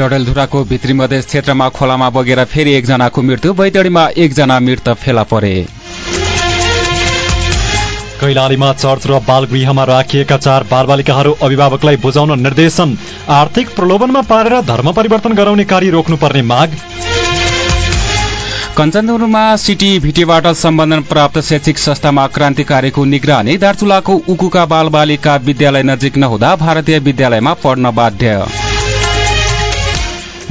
डडेलधुराको भित्री मधेस क्षेत्रमा खोलामा बगेर फेरि एकजनाको मृत्यु। बैतडीमा एकजना मृत फेला परे। कैलालीमा चर्च र बालगृहमा राखिएका चार बालबालिकाहरू अभिभावकलाई बुझाउन निर्देशन आर्थिक प्रलोभनमा पारेर धर्म परिवर्तन गराउने कार्य रोक्नुपर्ने माग। कञ्चनपुरमा सिटी भिटीबाट सम्बन्धन प्राप्त शैक्षिक संस्थामा क्रान्तिकारीको निगरानी दार्चुलाको उकुका बालबालिका विद्यालय नजिक नहुँदा भारतीय विद्यालयमा पढ्न बाध्य।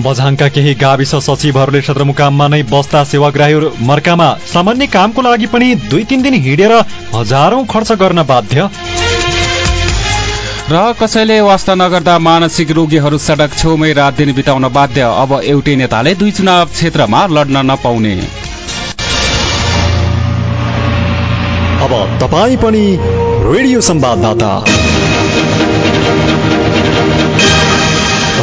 बझाङका केही गाविस सचिवहरूले सदरमुकाममा नै बस्दा सेवाग्राही मर्कामा सामान्य कामको लागि पनि दुई तिन दिन हिँडेर हजारौं खर्च गर्न बाध्य। र कसैले वास्ता नगर्दा मानसिक रोगीहरू सडक छेउमै रात दिन बिताउन बाध्य। अब एउटै नेताले दुई चुनाव क्षेत्रमा लड्न नपाउने। अब तपाईँ पनि रेडियो संवाददाता।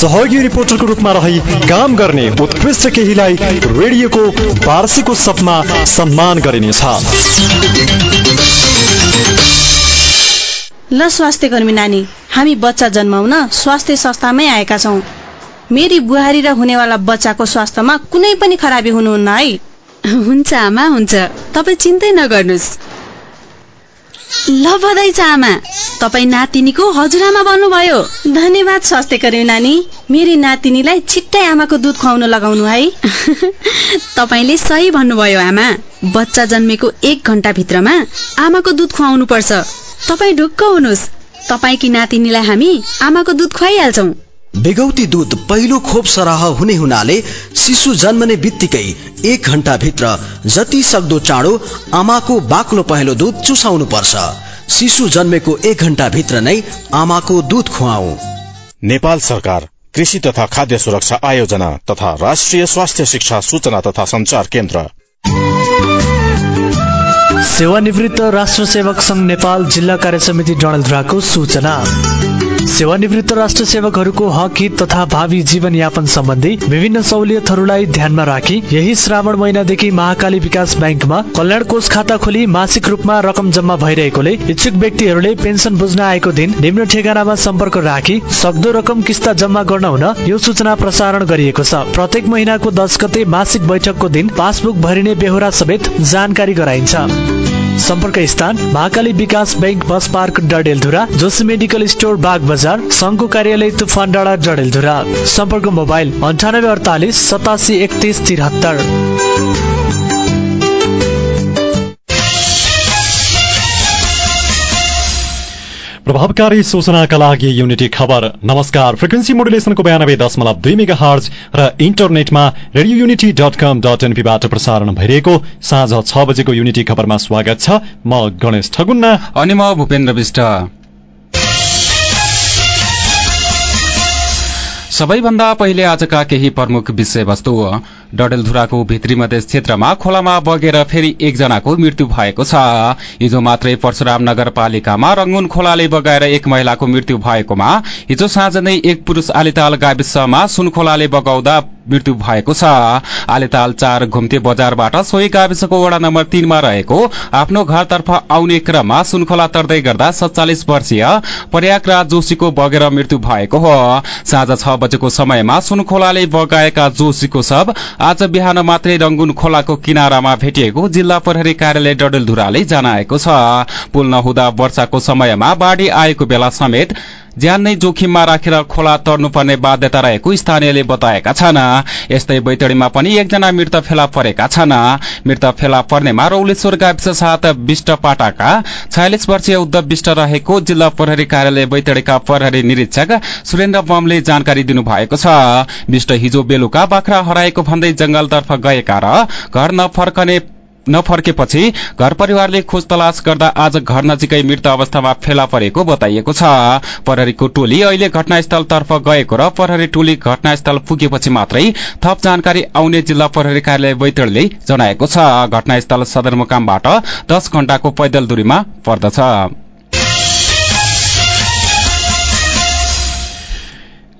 सहयोगी रिपोर्टरको रूपमा रही काम गर्ने उत्कृष्ट केहीलाई रेडियोको वार्षिक उत्सवमा सम्मान गरिनेछ। ल स्वास्थ्य कर्मी नानी हामी बच्चा जन्माउन स्वास्थ्य संस्थामै आएका छौँ। मेरी बुहारी र हुनेवाला बच्चाको स्वास्थ्यमा कुनै पनि खराबी हुनुहुन्न है? हुन्छ आमा हुन्छ। तपाईँ चिन्तै नगर्नुहोस्। ल बधाई छ आमा तपाईँ नातिनीको हजुरआमा बन्नुभयो धन्यवाद स्वास्थ्य कर्मी नानी। मेरी नातिनीलाई छिट्टै आमाको दुध खुवाउन लगाउनु है। तपाईँले सही भन्नुभयो आमा। बच्चा जन्मेको एक घन्टाभित्रमा आमाको दुध खुवाउनु पर्छ तपाईँ ढुक्क हुनुहोस्। तपाईँकी नातिनीलाई हामी आमाको दुध खुवाइहाल्छौँ। बेगौती दुध पहिलो खोप सराह हुने हुनाले शिशु जन्मने बित्तिकै एक घन्टा भित्र जति सक्दो चाँडो आमाको बाक्लो पहेँलो दुध चुसाउनु पर्छ शिशु जन्मेको एक घन्टा भित्र नै आमाको दुध खुवाऊ नेपाल सरकार कृषि तथा खाद्य सुरक्षा आयोजना तथा राष्ट्रिय स्वास्थ्य शिक्षा सूचना तथा संचार केन्द्र। सेवानिवृत्त राष्ट्र सेवक संघ नेपाल जिल्ला कार्य समिति डणलधुराको सूचना। सेवानिवृत्त राष्ट्र सेवकहरूको हक हित तथा भावी जीवनयापन सम्बन्धी विभिन्न सहुलियतहरूलाई ध्यानमा राखी यही श्रावण महिनादेखि महाकाली विकास ब्याङ्कमा कल्याण कोष खाता खोली मासिक रूपमा रकम जम्मा भइरहेकोले इच्छुक व्यक्तिहरूले पेन्सन बुझ्न आएको दिन निम्न ठेगानामा सम्पर्क राखी सक्दो रकम किस्ता जम्मा गर्न हुन यो सूचना प्रसारण गरिएको छ। प्रत्येक महिनाको दस गते मासिक बैठकको दिन पासबुक भरिने बेहोरा समेत जानकारी गराइन्छ। सम्पर्क स्थान Mahakali Bikas bank bus park Dadeldhura Joshi medical store बाग बजार सङ्घको कार्यालय तुफान डाँडा डडेलधुरा। सम्पर्क मोबाइल अन्ठानब्बे अडतालिस सतासी एकतिस तिहत्तर प्रभावकारी सूचनाका लागि युनिटी खबर। नमस्कार। फ्रिक्वेन्सी मोडुलेसनको बयानब्बे दशमलव दुई मेगा हर्ज र इन्टरनेटमा radio unity dot com dot एनपीबाट प्रसारण भइरहेको साँझ छ बजेको युनिटी खबरमा स्वागत छ। म गणेश ठगुन्ना। अनि म भूपेन्द्र विष्ट। सबैभन्दा पहिले आजका केही प्रमुख विषयवस्तु। डडेलधुराको भित्री मधेस क्षेत्रमा खोलामा बगेर फेरि एकजनाको मृत्यु भएको छ। हिजो मात्रै परशुराम नगरपालिकामा रंगुन खोलाले बगाएर एक महिलाको मृत्यु भएकोमा हिजो साँझ नै एक पुरूष आलिताल गाविसमा सुन खोलाले बगाउँदा मृत्यु भएको छ। आलिताल चार घुम्ते बजारबाट सोही गाविसको वडा नम्बर तीनमा रहेको आफ्नो घरतर्फ आउने क्रममा सुनखोला तर्दै गर्दा सत्तालिस वर्षीय प्रयागराज जोशीको बगेर मृत्यु भएको हो। साँझ छ बजेको समयमा सुनखोलाले बगाएका जोशीको शव आज बिहान मात्रै रंगुन खोलाको किनारामा भेटिएको जिल्ला प्रहरी कार्यालय डडेलधुराले जनाएको छ। पुल नहुँदा वर्षाको समयमा बाढ़ी आएको बेला समेत ज्यान नै जोखिममा राखेर खोला तर्नुपर्ने बाध्यता रहेको स्थानीयले बताएका छन्। यस्तै बैतडीमा पनि एकजना मृत फेला परेका छन्। मृत फेला पर्नेमा रौलेश्वर गाविस साथ विष्ट पाटाका छयालिस वर्षीय उद्धव विष्ट रहेको जिल्ला प्रहरी कार्यालय बैतडीका प्रहरी निरीक्षक सुरेन्द्र बमले जानकारी दिनुभएको छ। विष्ट हिजो बेलुका बाख्रा हराएको भन्दै जंगलतर्फ गएका र घर नफर्कने नफर्केपछि घर परिवारले खोज तलास गर्दा आज घर नजिकै मृत अवस्थामा फेला परेको बताइएको छ। प्रहरीको टोली अहिले घटनास्थलतर्फ गएको र प्रहरी टोली घटनास्थल पुगेपछि मात्रै थप जानकारी आउने जिल्ला प्रहरी कार्यालय बैतडले जनाएको छ। घटनास्थल सदरमुकामबाट दस घण्टाको पैदल दूरीमा पर्दछ।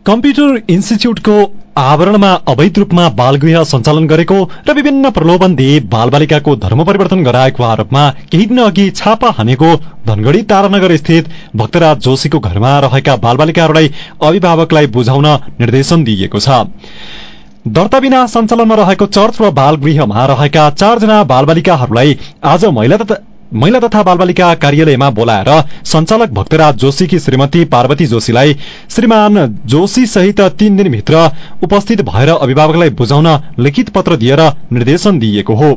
कम्प्युटर इन्स्टिच्यूटको आवरणमा अवैध रूपमा बालगृह सञ्चालन गरेको र विभिन्न प्रलोभन दिए बालबालिकाको धर्म परिवर्तन गराएको आरोपमा केही दिन अघि छापा हानेको धनगढ़ी तारानगर स्थित भक्तराज जोशीको घरमा रहेका बालबालिकाहरूलाई अभिभावकलाई बुझाउन निर्देशन दिइएको छ। दर्ता बिना सञ्चालनमा रहेको चर्च र बालगृहमा रहेका चारजना बालबालिकाहरूलाई आज महिला महिला तथा बालबालिका कार्यालयमा बोलाएर सञ्चालक भक्तराज जोशीकी श्रीमती पार्वती जोशीलाई श्रीमान जोशी सहित तीन दिनभित्र उपस्थित भएर अभिभावकलाई बुझाउन लिखित पत्र दिएर निर्देशन दिइएको हो।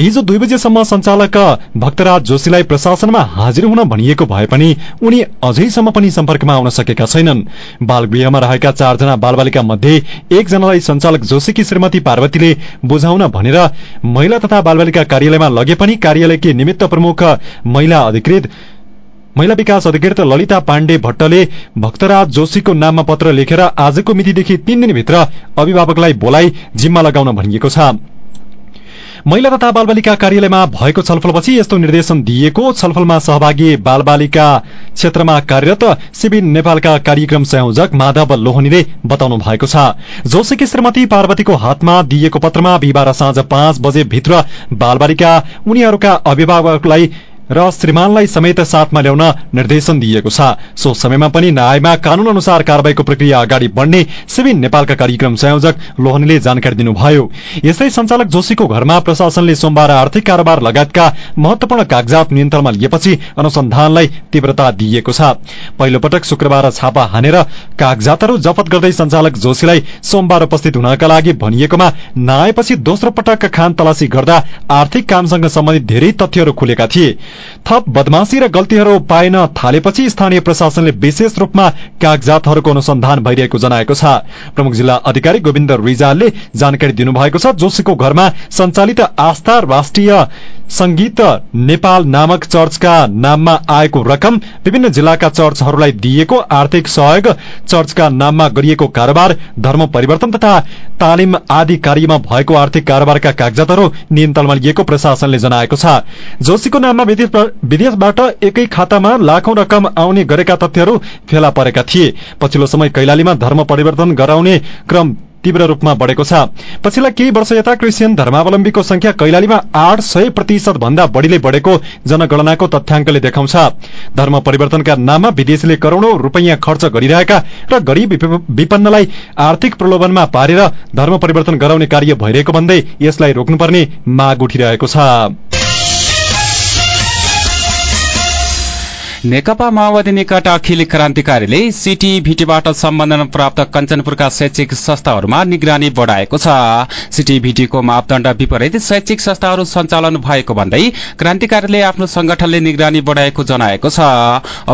हिजो दुई बजेसम्म सञ्चालक भक्तराज जोशीलाई प्रशासनमा हाजिर हुन भनिएको भए पनि उनी अझैसम्म पनि सम्पर्कमा आउन सकेका छैनन्। बालगृहमा रहेका चारजना बालबालिका मध्ये एकजनालाई सञ्चालक जोशीकी श्रीमती पार्वतीले बुझाउन भनेर महिला तथा बालबालिका कार्यालयमा लगे पनि कार्यालयकी निमित्त प्रमुख महिला अधिकृत। महिला विकास अधिकृत ललिता पाण्डे भट्टले भक्तराज जोशीको नाममा पत्र लेखेर आजको मितिदेखि तीन दिनभित्र अभिभावकलाई बोलाई जिम्मा लगाउन भनिएको छ। महिला तथा बालबालिका कार्यालयमा भएको छलफलपछि यस्तो निर्देशन दिइएको छलफलमा सहभागी बालबालिका क्षेत्रमा कार्यरत सिबिन नेपालका कार्यक्रम संयोजक माधव लोहनीले बताउनु भएको छ। जोशीकी श्रीमती पार्वतीको हातमा दिइएको पत्रमा बिहिबार साँझ पाँच बजे भित्र बालबालिका उनीहरूका अभिभावकलाई र श्रीमानलाई समेत साथमा ल्याउन निर्देशन दिइएको छ। सो समयमा पनि नआएमा कानून अनुसार कार्यवाहीको प्रक्रिया अगाडि बढ्ने सिबिन नेपालका कार्यक्रम संयोजक लोहनीले जानकारी दिनुभयो। यस्तै सञ्चालक जोशीको घरमा प्रशासनले सोमबार आर्थिक कारोबार लगायतका महत्वपूर्ण कागजात नियन्त्रणमा लिएपछि अनुसन्धानलाई तीव्रता दिइएको छ। पहिलो पटक शुक्रबार छापा हानेर कागजातहरू जफत गर्दै सञ्चालक जोशीलाई सोमबार उपस्थित हुनका लागि भनिएकोमा नआएपछि दोस्रो पटक खान तलासी गर्दा आर्थिक कामसँग सम्बन्धित धेरै तथ्यहरू खुलेका थिए। थप बदमाशी र गल्तीहरू पाइन थालेपछि स्थानीय प्रशासनले विशेष रूपमा कागजातहरूको अनुसन्धान भइरहेको जनाएको छ। प्रमुख जिल्ला अधिकारी गोविन्द रिजालले जानकारी दिनुभएको छ जोशीको घरमा सञ्चालित आस्था राष्ट्रिय संगीत नेपाल नामक चर्चका नाममा आएको रकम विभिन्न जिल्लाका चर्चहरूलाई दिइएको आर्थिक सहयोग चर्चका नाममा गरिएको कारोबार धर्म परिवर्तन तथा तालिम आदि कार्यमा भएको आर्थिक कारोबारका कागजातहरू नियन्त्रणमा लिएको प्रशासनले जनाएको छ। जोशीको नाममा विदेशबाट एकै खातामा लाखौं रकम आउने गरेका तथ्यहरू फेला परेका थिए। पछिल्लो समय कैलालीमा धर्म परिवर्तन गराउने क्रम तीव्र रूपमा बढ़ेको छ। पछिल्ला केही वर्ष यता क्रिस्चियन धर्मावलम्बीको संख्या कैलालीमा आठ सय प्रतिशत भन्दा बढ़ीले बढ़ेको जनगणनाको तथ्याङ्कले देखाउँछ। धर्म परिवर्तनका नाममा विदेशीले करोड़ौं रूपियाँ खर्च गरिरहेका र गरीब विपन्नलाई आर्थिक प्रलोभनमा पारेर धर्म परिवर्तन गराउने कार्य भइरहेको भन्दै यसलाई रोक्नुपर्ने माग उठिरहेको छ। नेकपा माओवादी निकट अखिल क्रान्तिकारीले सिटी भिटीबाट सम्बन्धन प्राप्त कञ्चनपुरका शैक्षिक संस्थाहरूमा निगरानी बढ़ाएको छ। सिटी भिटीको मापदण्ड विपरीत शैक्षिक संस्थाहरू सञ्चालन भएको भन्दै क्रान्तिकारीले आफ्नो संगठनले निगरानी बढ़ाएको जनाएको छ।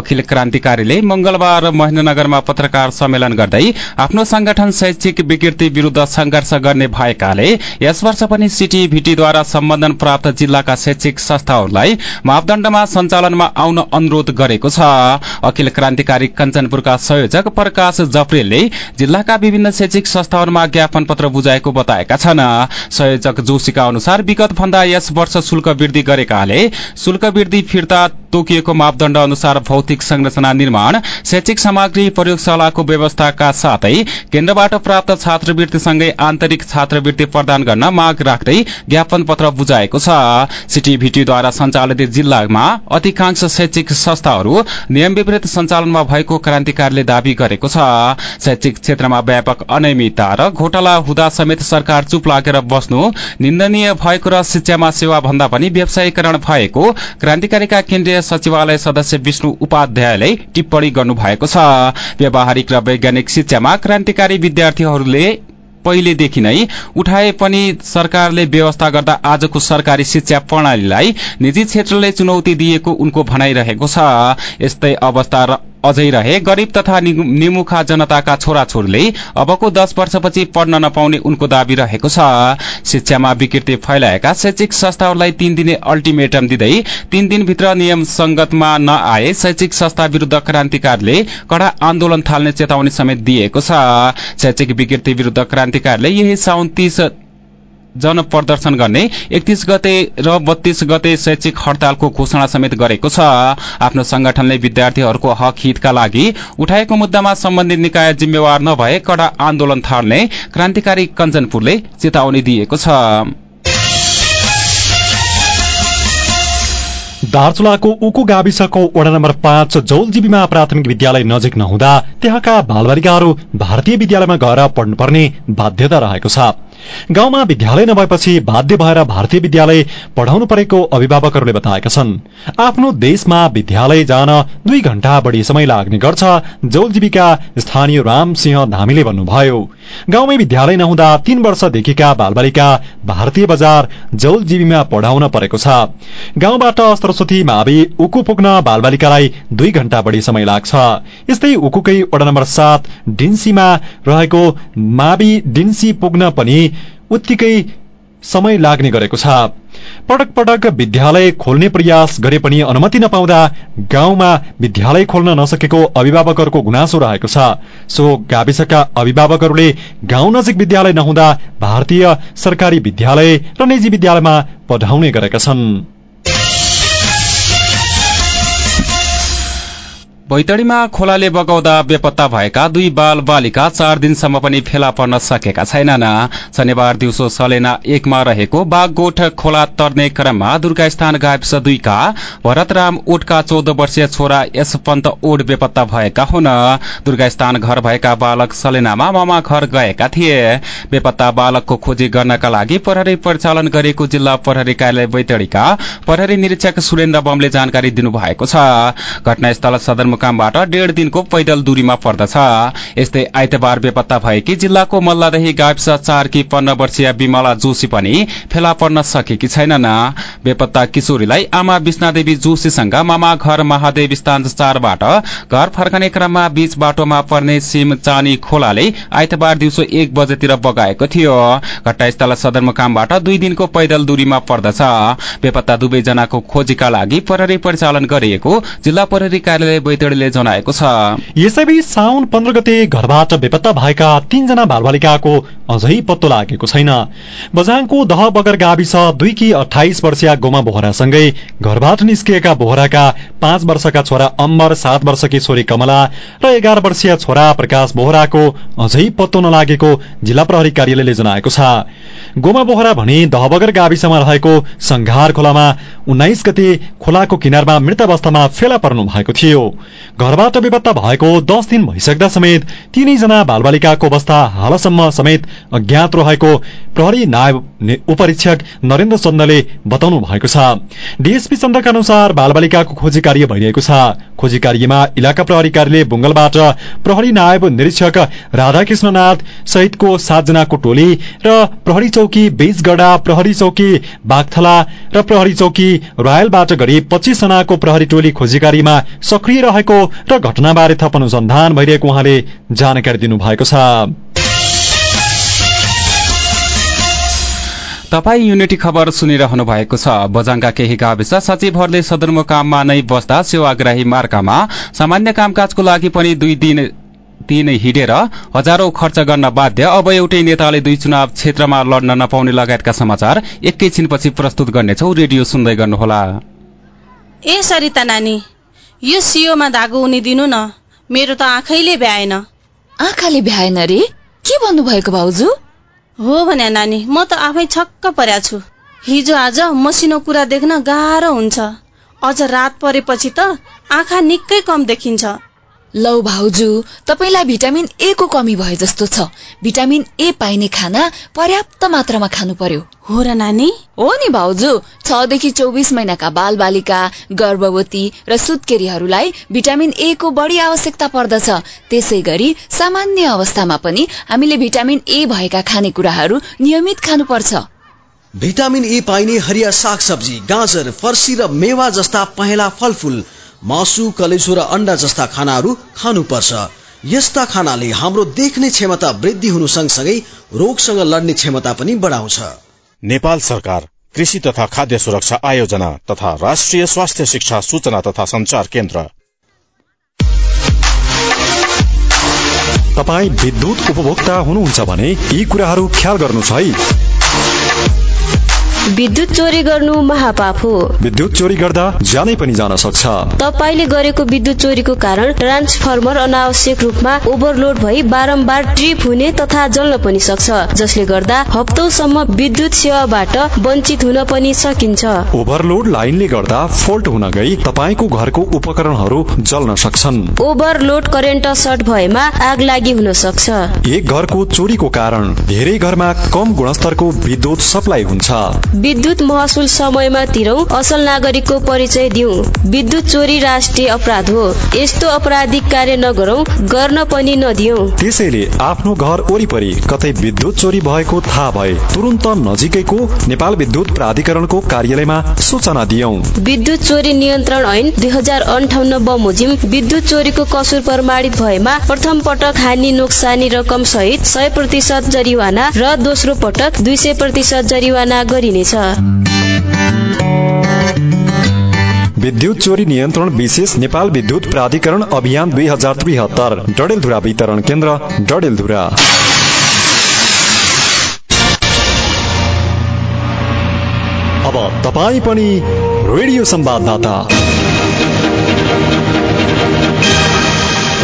अखिल क्रान्तिकारीले मंगलबार महेन्द्रनगरमा पत्रकार सम्मेलन गर्दै आफ्नो संगठन शैक्षिक विकृति विरूद्ध संघर्ष गर्ने भएकाले यस वर्ष पनि सिटी भिटीद्वारा सम्बन्धन प्राप्त जिल्लाका शैक्षिक संस्थाहरूलाई मापदण्डमा सञ्चालनमा आउन अनुरोध गरेको छ। अखिल क्रान्तिकारी कञ्चनपुरका संयोजक प्रकाश जप्रेलले जिल्लाका विभिन्न शैक्षिक संस्थाहरूमा ज्ञापन पत्र बुझाएको बताएका छन्। संयोजक जोशीका अनुसार विगत भन्दा यस वर्ष शुल्क वृद्धि गरेकाले शुल्क वृद्धि फिर्ता तोकिएको मापदण्ड अनुसार भौतिक संरचना निर्माण शैक्षिक सामग्री प्रयोगशालाको व्यवस्थाका साथै केन्द्रबाट प्राप्त छात्रवृत्तिसँगै आन्तरिक छात्रवृत्ति प्रदान गर्न माग राख्दै ज्ञापन पत्र बुझाएको छ। सिटीभीटीद्वारा सञ्चालित जिल्लामा अधिकांश शैक्षिक संस्था संस्थाहरू नियम विपरीत सञ्चालनमा भएको क्रान्तिकारीले दावी गरेको छ। शैक्षिक क्षेत्रमा व्यापक अनियमितता र घोटाला हुँदा समेत सरकार चुप लागेर बस्नु निन्दनीय भएको र शिक्षामा सेवा भन्दा पनि व्यवसायीकरण भएको क्रान्तिकारीका केन्द्रीय सचिवालय सदस्य विष्णु उपाध्यायले टिप्पणी गर्नु भएको छ। व्यावहारिक र वैज्ञानिक शिक्षामा क्रान्तिकारी विद्यार्थीहरूले पहिलेदेखि नै उठाए पनि सरकारले व्यवस्था गर्दा आजको सरकारी शिक्षा प्रणालीलाई निजी क्षेत्रले चुनौती दिएको उनको भनाइरहेको छ। यस्तै अवस्था अझै रहे। गरीब तथा निमुखा जनताका छोराछोरीले अबको दश वर्षपछि पढ्न नपाउने उनको दावी रहेको छ। शिक्षामा विकृति फैलाएका शैक्षिक संस्थाहरूलाई तीन दिने अल्टिमेटम दिँदै तीन दिनभित्र नियम संगतमा नआए शैक्षिक संस्था विरूद्ध क्रान्तिकारीले कड़ा आन्दोलन थाल्ने चेतावनी समेत दिएको छ। शैक्षिक विकृति विरूद्ध क्रान्तिकारीले यही साउन तीस जनप्रदर्शन गर्ने एकतीस गते र बत्तीस गते शैक्षिक हड़तालको घोषणा समेत गरेको छ। आफ्नो संगठनले विद्यार्थीहरूको हक हितका लागि उठाएको मुद्दामा सम्बन्धित निकाय जिम्मेवार नभए कड़ा आन्दोलन थाल्ने क्रान्तिकारी कञ्चनपुरले चेतावनी दिएको छ। दार्चुलाको उकु गाविसको वडा नम्बर पाँच जौलजीबीमा प्राथमिक विद्यालय नजिक नहुँदा त्यहाँका बालबालिकाहरू भारतीय विद्यालयमा गएर पढ्नुपर्ने बाध्यता रहेको छ। गाउँमा विद्यालय नभएपछि बाध्य भएर भारतीय विद्यालय पढाउनु परेको अभिभावकहरूले बताएका छन्। आफ्नो देशमा विद्यालय जान दुई घण्टा बढ़ी समय लाग्ने गर्छ। जौल जीविका स्थानीय रामसिंह धामीले भन्नुभयो। गाउँमै विद्यालय नहुँदा तीन वर्षदेखिका बालबालिका भारतीय बजार जौल जीवीमा पढाउन परेको छ। गाउँबाट सरस्वती मावि उकु पुग्न बालबालिकालाई दुई घण्टा बढ़ी समय लाग्छ। यस्तै उकुकै वडा नम्बर सात डिन्सीमा रहेको मावि डिन्सी पुग्न पनि उत्तिकै समय लाग्ने गरेको छ। पटक पटक विद्यालय खोल्ने प्रयास गरे पनि अनुमति नपाउँदा गाउँमा विद्यालय खोल्न नसकेको अभिभावकहरूको गुनासो रहेको छ। सो गाविसका अभिभावकहरूले गाउँ नजिक विद्यालय नहुँदा भारतीय सरकारी विद्यालय र निजी विद्यालयमा पढाउने गरेका छन्। बैतडीमा खोलाले बगाउँदा बेपत्ता भएका दुई बाल बालिका चार दिनसम्म पनि फेला पर्न सकेका छैनन्। शनिबार दिउँसो सलेना एकमा रहेको बाघगोठ खोला तर्ने क्रममा दुर्गास्थान गाविस दुईका। भरतराम ओटका चौध वर्षीय छोरा यशपन्त ओड बेपत्ता भएका हुन्। दुर्गास्थान घर भएका बालक सलेनामा मामा घर गएका थिए। बेपत्ता बालकको खोजी गर्नका लागि प्रहरी परिचालन गरेको जिल्ला प्रहरी कार्यालय बैतडीका प्रहरी निरीक्षक सुरेन्द्र बमले जानकारी दिनुभएको छ। घटनास्थल सदरमुख सदरमुकामबाट डेढ दिनको पैदल दूरीमा पर्दछ। यस्तै आइतबार बेपत्ता भएकी जिल्लाको मल्लादही गाविस चारकी पन्ध्र वर्षीय विमला जोशी पनि फेला पर्न सकेकी छैनन्। बेपत्ता किशोरीलाई आमा विष्णादेवी जोशीसँग मामा घर महादेव स्थान चारबाट घर फर्कने क्रममा बीच बाटोमा पर्ने सिम चानी खोलाले आइतबार दिउँसो एक बजेतिर बगाएको थियो। घटनास्थल सदरमुकामबाट दुई दिनको पैदल दूरीमा पर्दछ। बेपत्ता दुवैजनाको खोजीका लागि प्रहरी परिचालन गरिएको जिल्ला प्रहरी कार्यालय बैतडीले जनाएको छ। यसैबीच साउन पन्ध्र गते घरबाट बेपत्ता भएका तीनजना बालबालिकाको अझै पत्तो लागेको छैन। बजाङको दह बगर गाविस दुईकी अठाइस वर्षीय गोमा बोहरासँगै घरबाट निस्किएका बोहराका पाँच वर्षका छोरा अम्बर सात वर्षकी छोरी कमला र एघार वर्षीय छोरा प्रकाश बोहराको अझै पत्तो नलागेको जिल्ला प्रहरी कार्यालयले जनाएको छ। गोमा बोहरा भने दहबगर गाविसमा रहेको संघार खोलामा उन्नाइस गते खोलाको किनारमा मृत अवस्थामा फेला पर्नु भएको थियो। घरबाट बेपत्ता भएको दस दिन भइसक्दा समेत तीनैजना बालबालिकाको अवस्था हालसम्म समेत अज्ञात रहेको प्रहरी नायब उपरीक्षक नरेन्द्र चन्दले बताउनु भएको छ। डीएसपी चन्दका अनुसार बालबालिकाको खोजी कार्य भइरहेको छ। खोजी कार्यमा इलाका प्रहरी कार्यालय बुङ्गलबाट प्रहरी नायब निरीक्षक राधाकृष्णनाथ सहितको सातजनाको टोली र प्रहरी चौकी बीचगढ़ा प्रहरी चौकी बागथला र प्रहरी चौकी रायलबाट गरी पच्चीस जनाको प्रहरी टोली खोजीकारीमा सक्रिय रहेको र घटनाबारे थप अनुसन्धान भइरहेको उहाँले जानकारी दिनुभएको छ। तपाई युनिटी खबर सुनिरहनु भएको छ। बजाङका केही गाविस सचिवहरूले सदरमुकाममा नै बस्दा सेवाग्राही मार्कामा सामान्य कामकाजको लागि पनि दुई दिन दिन हिँडेर हजारौं खर्च गर्न बाध्य। अब एउटै नेताले दुई चुनाव क्षेत्रमा लड्न नपाउने लगायतका समाचार एकैछिनपछि प्रस्तुत गर्नेछौ। रेडियो सुन्दै गर्नुहोला। ए सरिता नानी यो सियोमा धागो दिनु न। मेरो त आँखैले भ्याएन। आँखाले भ्याएन रे? के भन्नुभएको भाउजू? हो भने नानी म त आफै छक्क पर्या छु। हिजो आज मसिनो कुरा देख्न गाह्रो हुन्छ। अझ रात परेपछि त आँखा निकै कम देखिन्छ। लौ भाउजू तपाईँलाई भिटामिन ए को कमी भए जस्तो छ। भिटामिन ए पाइने खाना पर्याप्त मात्रामा खानु पर्यो। हो र नानी? हो नि भाउजू छदेखि चौबिस महिनाका बाल बालिका गर्भवती र सुत्केरीहरूलाई भिटामिन ए को बढी आवश्यकता पर्दछ। त्यसै गरी सामान्य अवस्थामा पनि हामीले भिटामिन ए भएका खानेकुराहरू नियमित खानुपर्छ। भिटामिन ए पाइने हरिया सागसब्जी गाजर फर्सी र मेवा जस्ता पहेँला फलफुल मासु कलेजो र अन्डा जस्ता खानाहरू खानुपर्छ। यस्ता खानाले हाम्रो देख्ने क्षमता वृद्धि हुनु सँगसँगै रोगसँग लड्ने क्षमता पनि बढाउँछ। नेपाल सरकार कृषि तथा खाद्य सुरक्षा आयोजना तथा राष्ट्रिय स्वास्थ्य शिक्षा सूचना तथा संचार केन्द्र। तपाईँ विद्युत उपभोक्ता हुनुहुन्छ भने यी कुराहरू ख्याल गर्नुहोस् है। विद्युत चोरी गर्नु महापाप। हो विद्युत चोरी गर्दा ज्यानै पनि जान सक्छ। तपाईँले गरेको विद्युत चोरीको कारण ट्रान्सफर्मर अनावश्यक रूपमा ओभरलोड भई बारम्बार ट्रिप हुने तथा जल्न पनि सक्छ जसले गर्दा हप्तौसम्म विद्युत सेवाबाट वञ्चित हुन पनि सकिन्छ। ओभरलोड लाइनले गर्दा फोल्ट हुन गई तपाईँको घरको उपकरणहरू जल्न सक्छन्। ओभरलोड करेन्ट सर्ट भएमा आग लागि हुन सक्छ। एक घरको चोरीको कारण धेरै घरमा कम गुणस्तरको विद्युत सप्लाई हुन्छ। विद्युत महसुल समयमा तिरौं असल नागरिकको परिचय दिउ। विद्युत चोरी राष्ट्रिय अपराध हो। यस्तो अपराधिक कार्य नगरौं गर्न पनि नदिऊ त्यसैले आफ्नो घर वरिपरि कतै विद्युत चोरी भएको थाहा भए तुरन्त नजिकैको नेपाल विद्युत प्राधिकरणको कार्यालयमा सूचना दियौं। विद्युत चोरी नियन्त्रण ऐन दुई हजार अन्ठाउन्न बमोजिम विद्युत चोरीको कसुर प्रमाणित भएमा प्रथम पटक हानि नोक्सानी रकम सहित सय प्रतिशत जरिवाना र दोस्रो पटक दुई सय प्रतिशत जरिवाना गरिने विद्युत चोरी नियन्त्रण विशेष नेपाल विद्युत प्राधिकरण अभियान दुई हजार त्रिहत्तर। डडेलधुरा वितरण केन्द्र डडेलधुरा। अब तपाईँ पनि रेडियो संवाददाता।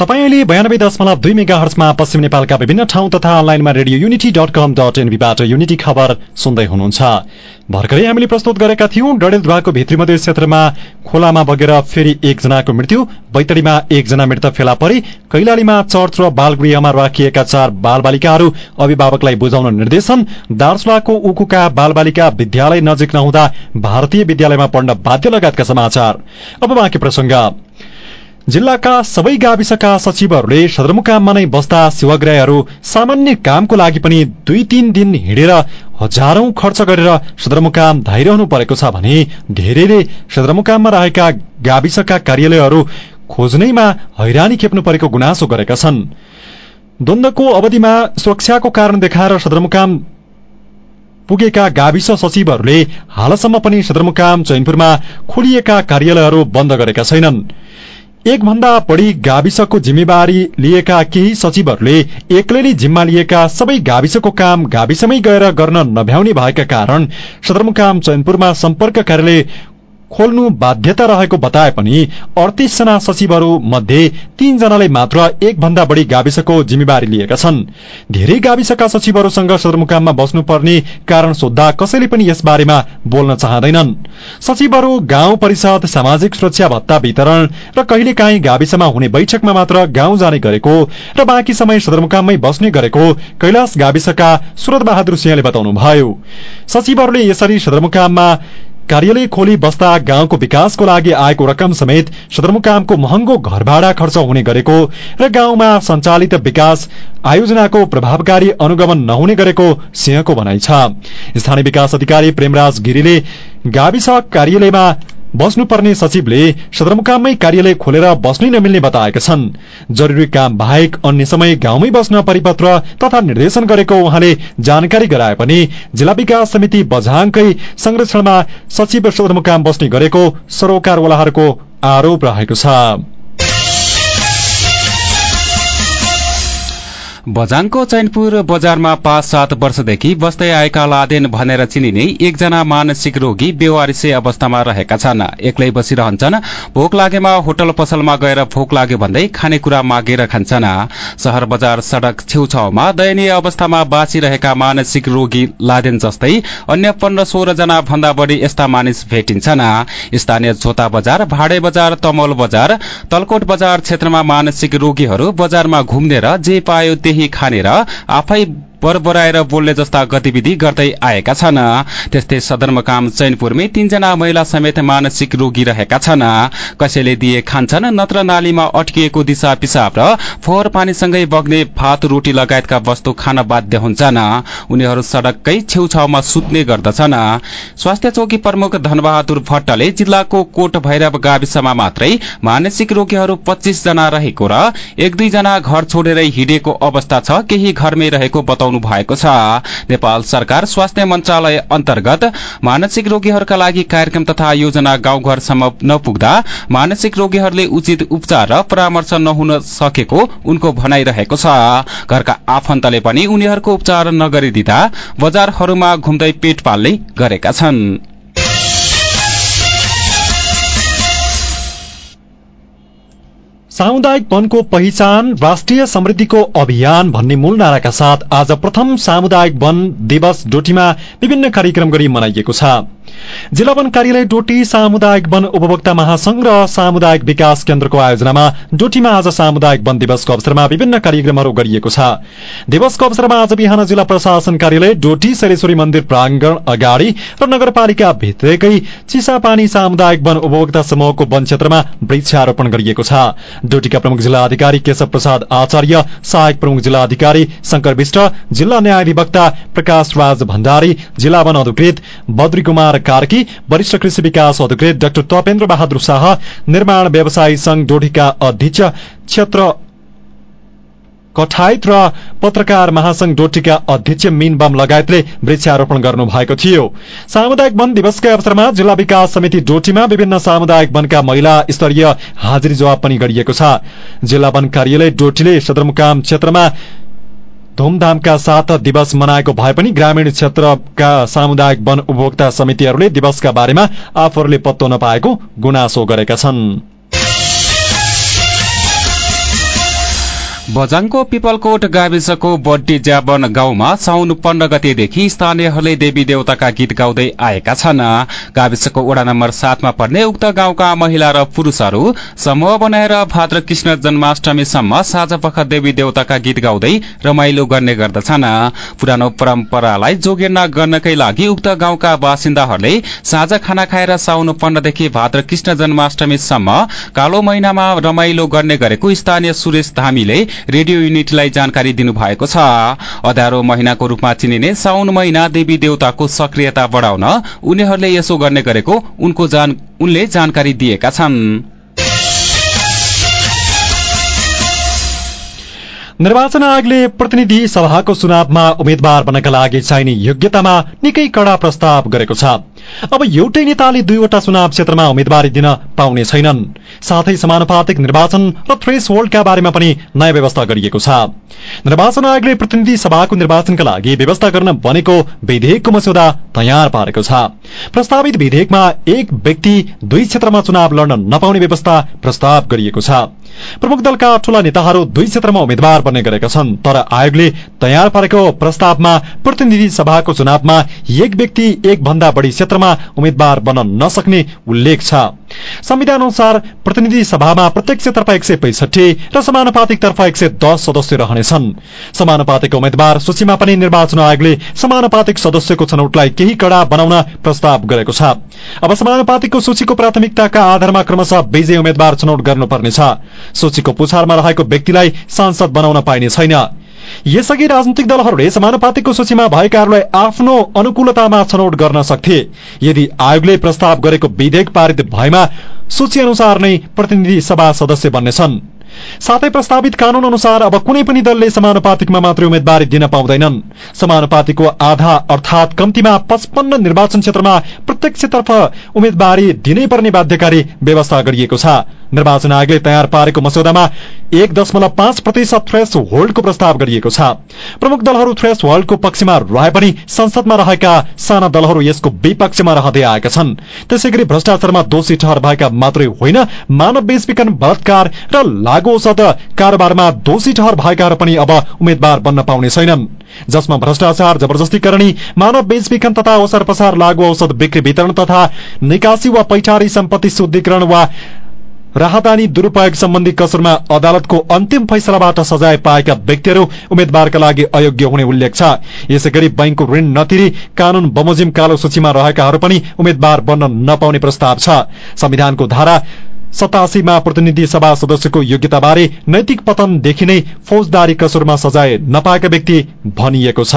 तपाईँले बयानब्बे दशमलव दुई मेगा हर्चमा पश्चिम नेपालका विभिन्न ठाउँ तथा अनलाइनमा radio unity dot com dot एनबीबाट Unity खबर सुन्दै हुनुहुन्छ। भर्खरै हामीले प्रस्तुत गरेका थियौं डडेलधुवाको भित्री मधेस क्षेत्रमा खोलामा बगेर फेरि एकजनाको मृत्यु बैतडीमा एकजना मृत फेला परे कैलालीमा चर्च र बालगृहमा राखिएका चार बालबालिकाहरू अभिभावकलाई बुझाउन निर्देशन दार्चुलाको उकुका बालबालिका विद्यालय नजिक नहुँदा भारतीय विद्यालयमा पढ्न बाध्य लगायतका समाचार। अब बाँकी जिल्लाका सबै गाविसका सचिवहरूले सदरमुकाममा नै बस्दा सेवाग्राहीहरू सामान्य कामको लागि पनि दुई तीन दिन हिँडेर हजारौं खर्च गरेर सदरमुकाम धाइरहनु परेको छ भने धेरैले सदरमुकाममा रहेका गाविसका कार्यालयहरू खोज्नैमा हैरानी खेप्नु परेको गुनासो गरेका छन्। द्वन्दको अवधिमा सुरक्षाको कारण देखाएर सदरमुकाम पुगेका गाविस सचिवहरूले हालसम्म पनि सदरमुकाम चैनपुरमा खोलिएका कार्यालयहरू बन्द गरेका छैनन्। एक भन्दा बढ़ी गाविसको जिम्मेवारी लिएका केही सचिवहरूले एक्लै नै जिम्मा लिएका सबै गाविसको काम गाविसमै गएर गर्न नभ्याउने भएका कारण सदरमुकाम चैनपुरमा सम्पर्क कार्यालय खोल्नु बाध्यता रहेको बताए पनि अडतिसजना सचिवहरू मध्ये तीनजनाले मात्र एक भन्दा बढ़ी गाविसको जिम्मेवारी लिएका छन्। धेरै गाविसका सचिवहरूसँग सदरमुकाममा बस्नुपर्ने कारण सोद्धा कसैले पनि यस बारेमा बोल्न चाहँदैनन्। सचिवहरू गाउँ परिषद सामाजिक सुरक्षा भत्ता वितरण र कहिलेकाहीँ गाविसमा हुने बैठकमा मात्र गाउँ जाने गरेको र बाँकी समय सदरमुकाममै बस्ने गरेको कैलाश गाविसका सुरत बहादुर सिंहले बताउनुभयो। सचिवहरूले यसरी सदरमुकाममा कार्यालय खोली बस्दा गाउँको विकासको लागि आएको रकम समेत सदरमुकामको महँगो घर भाडा खर्च हुने गरेको र गाउँमा सञ्चालित विकास आयोजनाको प्रभावकारी अनुगमन नहुने गरेको सिंहको भनाइ छ। स्थानीय विकास अधिकारी प्रेमराज गिरीले गाविस कार्यालयमा बस्नुपर्ने सचिवले सदरमुकाममै कार्यालय खोलेर बस्नै नमिल्ने बताएका छन्। जरूरी काम बाहेक अन्य समय गाउँमै बस्न परिपत्र तथा निर्देशन गरेको उहाँले जानकारी गराए पनि जिल्ला विकास समिति बझाङकै संरक्षणमा सचिव सदरमुकाम बस्ने गरेको सरोकारवालाहरूको आरोप रहेको छ। बजाङको चैनपुर बजारमा पाँच सात वर्षदेखि बस्दै आएका लादेन भनेर चिनिने एकजना मानसिक रोगी बेवारिसे अवस्थामा रहेका छन्। एक्लै बसिरहन्छन्। भोक लागेमा होटल पसलमा गएर भोक लाग्यो भन्दै खानेकुरा मागेर खान्छन्। शहर बजार सड़क छेउछाउमा दयनीय अवस्थामा बाँचिरहेका मानसिक रोगी लादेन जस्तै अन्य पन्ध्र सोह्र जना भन्दा बढ़ी यस्ता मानिस भेटिन्छन्। स्थानीय झोता बजार भाडे बजार तमोल बजार तलकोट बजार क्षेत्रमा मानसिक रोगीहरू बजारमा घुम्ने र जे पायो त्यही केही आफै बरबराएर बोल्ने जस्ता गतिविधि गर्दै आएका छन्। त्यस्तै सदरमुकाम चैनपुरमै तीनजना महिला समेत मानसिक रोगी रहेका छन्। कसैले दिए खान्छन् नत्र नालीमा अट्किएको दिशा पिसाब र फोहोर पानीसँगै बग्ने भात रोटी लगायतका वस्तु खान बाध्य हुन्छन्। उनीहरू सड़ककै छेउछाउमा सुत्ने गर्दछन्। स्वास्थ्य चौकी प्रमुख धनबहादुर भट्टले जिल्लाको कोट भैरव गाविसमा मात्रै मानसिक रोगीहरू पच्चीस जना रहेको र एक दुईजना घर छोडेरै हिँडेको अवस्था छ। केही घरमै रहेको बताउनु भएको छ। नेपाल सरकार स्वास्थ्य मन्त्रालय अन्तर्गत मानसिक रोगीहरूका लागि कार्यक्रम तथा योजना गाउँघरसम्म नपुग्दा मानसिक रोगीहरूले उचित उपचार र परामर्श नहुन सकेको उनको भनाइरहेको छ। घरका आफन्तले पनि उनीहरूको उपचार नगरिदिँदा बजारहरूमा घुम्दै पेट पाल्ने गरेका छन्। सामुदायिक वनको पहिचान राष्ट्रिय समृद्धिको अभियान भन्ने मूल नाराका साथ आज प्रथम सामुदायिक वन दिवस डोटीमा विभिन्न कार्यक्रम गरी मनाइएको छ। जिल्ला वन कार्यालय डोटी सामुदायिक वन उपभोक्ता महासंघ र सामुदायिक विकास केन्द्रको आयोजनामा डोटीमा आज सामुदायिक वन दिवसको अवसरमा विभिन्न कार्यक्रमहरू गरिएको छ। दिवसको अवसरमा आज बिहान जिल्ला प्रशासन कार्यालय डोटी शैलेश्वरी मन्दिर प्राङ्गण अगाडि र नगरपालिका भित्रकै चिसापानी सामुदायिक वन उपभोक्ता समूहको वन क्षेत्रमा वृक्षारोपण गरिएको छ। डोटीका प्रमुख जिल्ला अधिकारी केशव प्रसाद आचार्य सहायक प्रमुख जिल्ला अधिकारी शंकर विष्ट जिल्ला न्याय अधिवक्ता प्रकाश राज भण्डारी जिल्ला वन अधिकृत बद्री कुमार कार्की वरिष्ठ कृषि विकास अधिकृत डाक्टर तपेन्द्र बहादुर शाह निर्माण व्यवसायी संघ डोटीका अध्यक्ष क्षेत्र कठायत र पत्रकार महासंघ डोटीका अध्यक्ष मीन बम लगायतले वृक्षारोपण गर्नु भएको थियो। सामुदायिक वन दिवसका अवसरमा जिल्ला विकास समिति डोटीमा विभिन्न सामुदायिक वनका महिला स्तरीय हाजिरी जवाब पनि गरिएको छ। जिल्ला वन कार्यालय डोटीले सदरमुकाम क्षेत्रमा धूमधामका साथ दिवस मनाएको भए पनि ग्रामीण क्षेत्रका सामुदायिक वन उपभोक्ता समितिहरूले दिवसका बारेमा आफूहरूले पत्तो नपाएको गुनासो गरेका छन्। बजाङको पिपलकोट गाविसको बड्डी ज्याबन गाउँमा साउन पन्ध्र गतेदेखि स्थानीयहरूले देवी देवताका गीत गाउँदै आएका छन्। गाविसको वडा नम्बर सातमा पर्ने उक्त गाउँका महिला र पुरूषहरू समूह बनाएर भाद्र कृष्ण जन्माष्टमीसम्म साँझपख देवी देवताका गीत गाउँदै रमाइलो गर्ने गर्दछन्। पुरानो परम्परालाई जोगेर्ना गर्नकै लागि उक्त गाउँका बासिन्दाहरूले साँझ खाना खाएर साउन पन्ध्रदेखि भाद्र कृष्ण जन्माष्टमीसम्म कालो महिनामा रमाइलो गर्ने गरेको स्थानीय सुरेश धामीले रेडियो युनिटलाई जानकारी दिनुभएको छ। अधारो महिनाको रूपमा चिनिने साउन महिना देवी देवताको सक्रियता बढ़ाउन उनीहरूले यसो गर्ने गरेको उनको जान, उनले जानकारी दिएका छन्। निर्वाचन आयोगले प्रतिनिधि सभाको चुनावमा उम्मेद्वार बन्नका लागि चाहिने योग्यतामा निकै कड़ा प्रस्ताव गरेको छ। अब एउटै नेताले दुईवटा चुनाव क्षेत्रमा उम्मेद्वारी दिन पाउने छैनन्। साथै समानुपातिक निर्वाचन र थ्रेस होल्डका बारेमा पनि नयाँ व्यवस्था गरिएको छ। निर्वाचन आयोगले प्रतिनिधि सभाको निर्वाचनका लागि व्यवस्था गर्न बनेको विधेयकको मस्यौदा तयार पारेको छ। प्रस्तावित विधेयकमा एक व्यक्ति दुई क्षेत्रमा चुनाव लड्न नपाउने व्यवस्था प्रस्ताव गरिएको छ। प्रमुख दलका ठूला नेताहरू दुई क्षेत्रमा उम्मेद्वार बन्ने गरेका छन् तर आयोगले तयार पारेको प्रस्तावमा प्रतिनिधि सभाको चुनावमा एक व्यक्ति एक भन्दा बढ़ी क्षेत्रमा उम्मेद्वार बन्न नसक्ने उल्लेख छ। संविधान अनुसार प्रतिनिधि सभामा प्रत्येक क्षेत्रमा एक सय पैसठी र समानुपातिक तर्फ एक सय दस सदस्य रहनेछन्। समानुपातिक उम्मेद्वार सूचीमा पनि निर्वाचन आयोगले समानुपातिक सदस्यको छनौटलाई केही कड़ा बनाउन प्रस्ताव गरेको छ। अब समानुपातिकको सूचीको प्राथमिकताका आधारमा क्रमशः विजय उम्मेद्वार छनौट गर्नुपर्नेछ। सूचीको पुछारमा रहेको व्यक्तिलाई सांसद बनाउन पाइने छैन। यसअघि राजनैतिक दलहरूले समानुपातिकको सूचीमा भएकाहरूलाई आफ्नो अनुकूलतामा छनौट गर्न सक्थे। यदि आयोगले प्रस्ताव गरेको विधेयक पारित भएमा सूची अनुसार नै प्रतिनिधि सभा सदस्य बन्नेछन्। साथै प्रस्तावित कानून अनुसार अब कुनै पनि दलले समानुपातिकमा मात्रै उम्मेद्वारी दिन पाउँदैनन्। समानुपातिकको आधा अर्थात कम्तीमा पचपन्न निर्वाचन क्षेत्रमा प्रत्येक क्षेत्रतर्फ उम्मेद्वारी दिनै पर्ने बाध्यकारी व्यवस्था गरिएको छ। निर्वाचन आयोगले तयार पारेको मस्यौदामा एक दशमलव पाँच प्रतिशत थ्रेस होल्डको प्रस्ताव गरिएको छ। प्रमुख दलहरू थ्रेस होल्डको पक्षमा रहे पनि संसदमा रहेका साना दलहरू यसको विपक्षमा रहँदै आएका छन्। त्यसै गरी भ्रष्टाचारमा दोषी ठहर भएका मात्रै होइन मानव बेचबिखन बलात्कार र लागू औषध कारोबारमा दोषी ठहर भएकाहरू पनि अब उम्मेद्वार बन्न पाउने छैनन्। जसमा भ्रष्टाचार जबरजस्ती मानव बेचबिखन तथा औषध प्रसार लागू औषध बिक्री वितरण तथा निकासी वा पैठारी सम्पत्ति शुद्धिकरण वा राहदानी दुरूपयोग सम्बन्धी कसरमा अदालतको अन्तिम फैसलाबाट सजाय पाएका व्यक्तिहरू उम्मेद्वारका लागि अयोग्य हुने उल्लेख छ। यसै गरी बैंकको ऋण नतिरी कानून बमोजिम कालो सूचीमा रहेकाहरू पनि उम्मेद्वार बन्न नपाउने प्रस्ताव छ। संविधानको धारा सतासीमा प्रतिनिधि सभा सदस्यको योग्यताबारे नैतिक पतनदेखि नै फौजदारी कसुरमा सजाय नपाएका व्यक्ति भनिएको छ।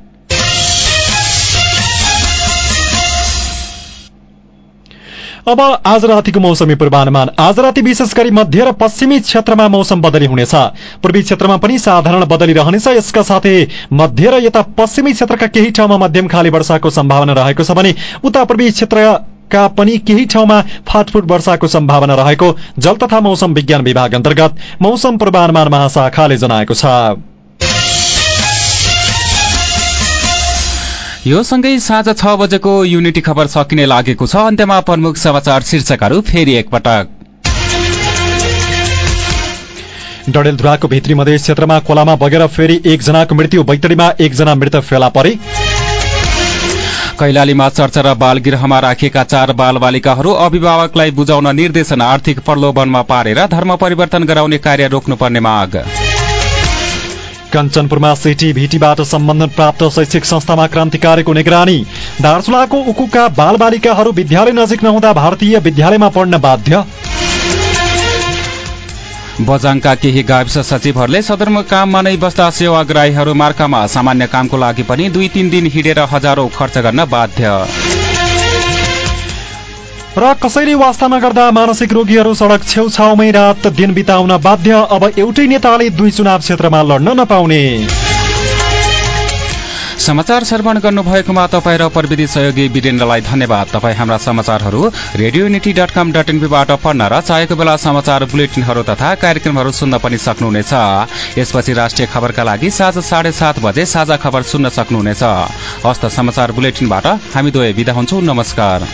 अब आज रातिको मौसमी पूर्वानुमान। आज राति विशेष गरी मध्य र पश्चिमी क्षेत्रमा मौसम बदली हुनेछ। पूर्वी क्षेत्रमा पनि साधारण बदली रहनेछ। यसका साथै मध्य र यता पश्चिमी क्षेत्रका केही ठाउँमा मध्यम खाली वर्षाको सम्भावना रहेको छ भने उता पूर्वी क्षेत्र का पनि केही ठाउँमा फाटफुट वर्षाको सम्भावना रहेको जल तथा मौसम विज्ञान विभाग अन्तर्गत मौसम पूर्वानुमान महाशाखाले जनाएको छ। यो सँगै साँझ छ बजेको युनिटी खबर सकिने लागेको छ। अन्त्यमा प्रमुख समाचार शीर्षकहरू फेरि एकपटक। डडेलधुराको भित्री मधेस क्षेत्रमा खोलामा बगेर फेरि एकजनाको मृत्यु। बैतडीमा एकजना मृत फेला परे। कैलालीमा चर्चा र बालगृहमा राखिएका चार बालबालिकाहरू अभिभावकलाई बुझाउन निर्देशन आर्थिक प्रलोभनमा पारेर धर्म परिवर्तन गराउने कार्य रोक्नुपर्ने माग। कञ्चनपुरमा सिटी भिटीबाट सम्बन्धन प्राप्त शैक्षिक संस्थामा क्रान्तिकारीको निगरानी। दार्चुलाको उकुका बालबालिकाहरू विद्यालय नजिक नहुँदा भारतीय विद्यालयमा पढ्न बाध्य। बजाङका केही गाविस सचिवहरूले सदरमुकाममा नै बस्दा सेवाग्राहीहरू मार्कामा सामान्य कामको लागि पनि दुई तीन दिन हिँडेर हजारौं खर्च गर्न बाध्य। र कसैले वास्ता नगर्दा मानसिक रोगीहरू सड़क छेउछाउमै रात दिन बिताउन बाध्य अब एउटै नेताले दुई चुनाव क्षेत्रमा लड्न नपाउने। समाचार श्रवण गर्नुभएकोमा तपाईँ र प्रविधि सहयोगी वीरेन्द्रलाई धन्यवाद। तपाईँ हाम्रा समाचारहरू radio unity dot com dot एनपीबाट पढ्न र चाहेको बेला समाचार बुलेटिनहरू तथा कार्यक्रमहरू सुन्न पनि सक्नुहुनेछ। यसपछि राष्ट्रिय खबरका लागि साँझ साढे सात बजे साझा खबर सुन्न सक्नुहुनेछ। हस्त समाचार बुलेटिनबाट हामी दुवै विदा हुन्छौ। नमस्कार।